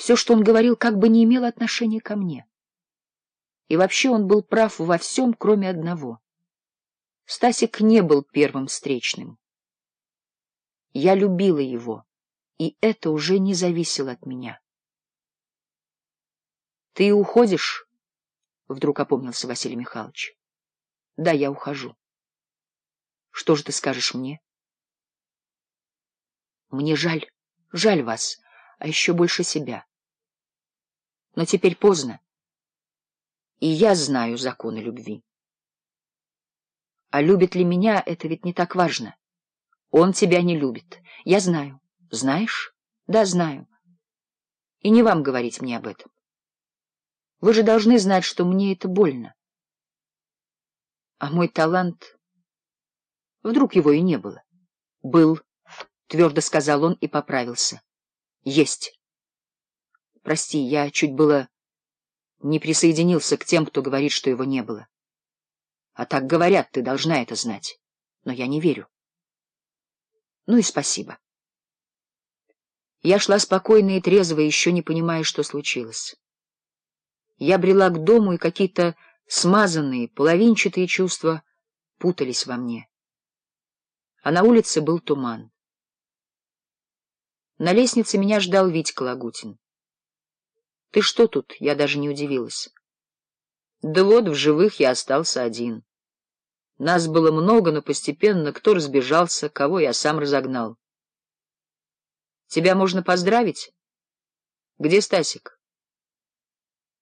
Все, что он говорил, как бы не имело отношения ко мне. И вообще он был прав во всем, кроме одного. Стасик не был первым встречным. Я любила его, и это уже не зависело от меня. — Ты уходишь? — вдруг опомнился Василий Михайлович. — Да, я ухожу. — Что же ты скажешь мне? — Мне жаль, жаль вас, а еще больше себя. — но теперь поздно. И я знаю законы любви. А любит ли меня, это ведь не так важно. Он тебя не любит. Я знаю. Знаешь? Да, знаю. И не вам говорить мне об этом. Вы же должны знать, что мне это больно. А мой талант... Вдруг его и не было. Был, твердо сказал он и поправился. Есть. Прости, я чуть было не присоединился к тем, кто говорит, что его не было. А так говорят, ты должна это знать. Но я не верю. Ну и спасибо. Я шла спокойно и трезво, еще не понимая, что случилось. Я брела к дому, и какие-то смазанные, половинчатые чувства путались во мне. А на улице был туман. На лестнице меня ждал Витька Лагутин. Ты что тут? Я даже не удивилась. Да вот, в живых я остался один. Нас было много, но постепенно кто разбежался, кого я сам разогнал. Тебя можно поздравить? Где Стасик?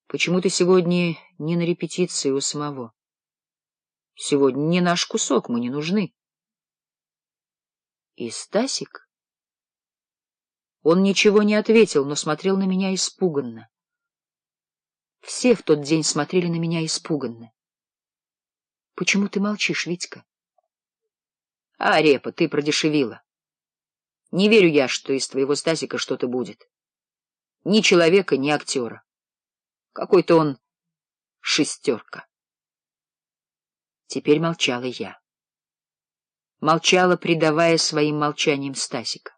Почему ты сегодня не на репетиции у самого? Сегодня не наш кусок, мы не нужны. И Стасик? Он ничего не ответил, но смотрел на меня испуганно. Все в тот день смотрели на меня испуганно. — Почему ты молчишь, Витька? — Арепа, ты продешевила. Не верю я, что из твоего Стасика что-то будет. Ни человека, ни актера. Какой-то он шестерка. Теперь молчала я. Молчала, предавая своим молчанием Стасика.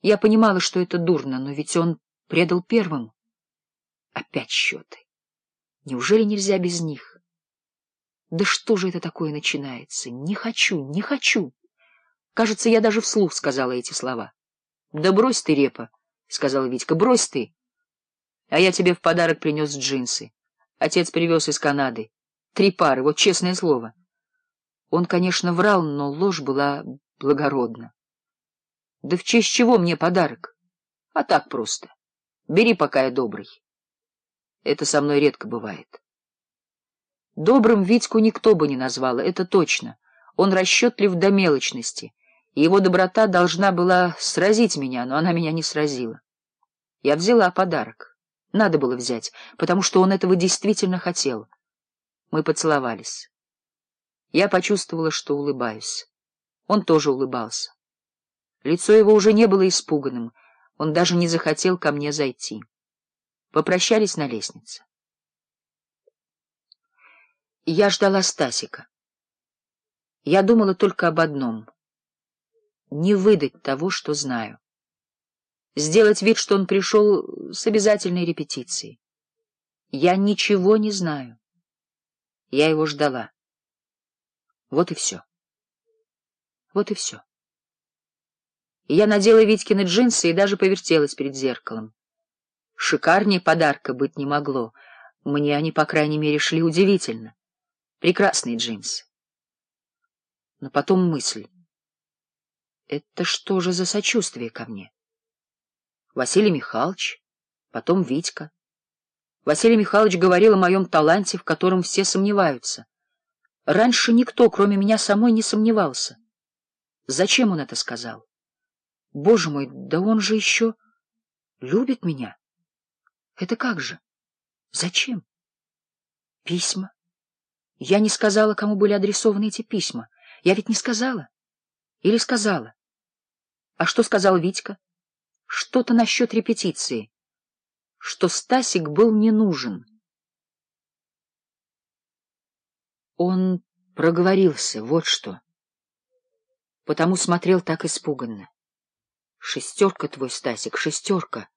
Я понимала, что это дурно, но ведь он предал первым. Опять счеты. Неужели нельзя без них? Да что же это такое начинается? Не хочу, не хочу. Кажется, я даже вслух сказала эти слова. Да брось ты, репа, сказал Витька. Брось ты. А я тебе в подарок принес джинсы. Отец привез из Канады. Три пары, вот честное слово. Он, конечно, врал, но ложь была благородна. Да в честь чего мне подарок? А так просто. Бери, пока я добрый. Это со мной редко бывает. Добрым Витьку никто бы не назвал, это точно. Он расчетлив до мелочности, и его доброта должна была сразить меня, но она меня не сразила. Я взяла подарок. Надо было взять, потому что он этого действительно хотел. Мы поцеловались. Я почувствовала, что улыбаюсь. Он тоже улыбался. Лицо его уже не было испуганным, он даже не захотел ко мне зайти попрощались на лестнице. Я ждала Стасика. Я думала только об одном — не выдать того, что знаю. Сделать вид, что он пришел с обязательной репетицией. Я ничего не знаю. Я его ждала. Вот и все. Вот и все. Я надела Витькины джинсы и даже повертелась перед зеркалом. Шикарнее подарка быть не могло. Мне они, по крайней мере, шли удивительно. Прекрасные джинсы. Но потом мысль. Это что же за сочувствие ко мне? Василий Михайлович, потом Витька. Василий Михайлович говорил о моем таланте, в котором все сомневаются. Раньше никто, кроме меня самой, не сомневался. Зачем он это сказал? Боже мой, да он же еще любит меня. Это как же? Зачем? Письма. Я не сказала, кому были адресованы эти письма. Я ведь не сказала. Или сказала? А что сказал Витька? Что-то насчет репетиции. Что Стасик был не нужен. Он проговорился, вот что. Потому смотрел так испуганно. Шестерка твой, Стасик, шестерка.